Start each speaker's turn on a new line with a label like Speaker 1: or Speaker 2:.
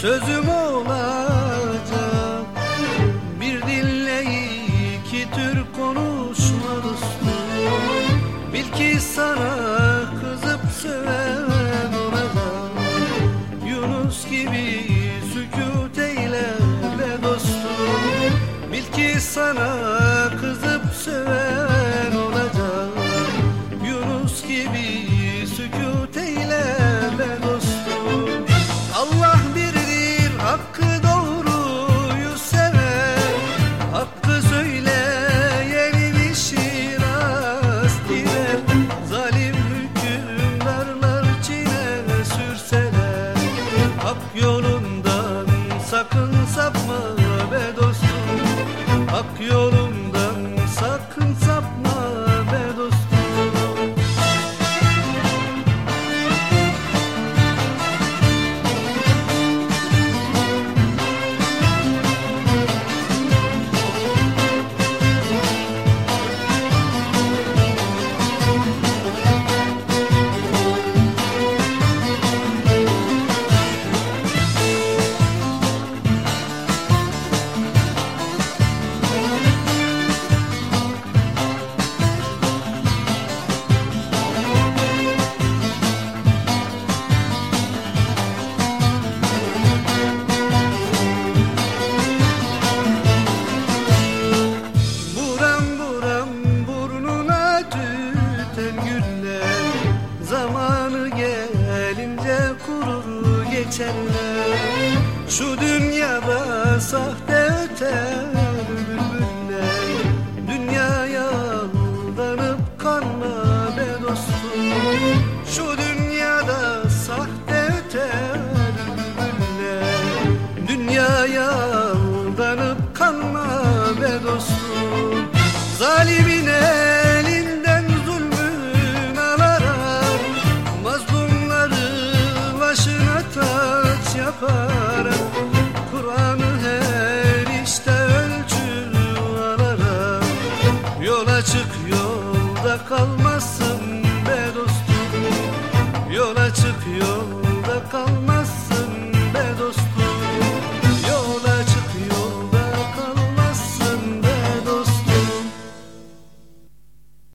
Speaker 1: Sözüm olacak. Bir dille iki tür konuşma dostum. Bil ki sana kızıp seven olacak Yunus gibi sükut eyle be dostum. Bil ki sana kızıp seven Zamanı gelince kurur geçerler. Şu dünyada sahte öter bülbüller Dünyaya aldanıp kanma be dostum. Şu dünyada sahte öter bülbüller Dünyaya yolda kalmasın be dostum. Yola çık yolda kalmasın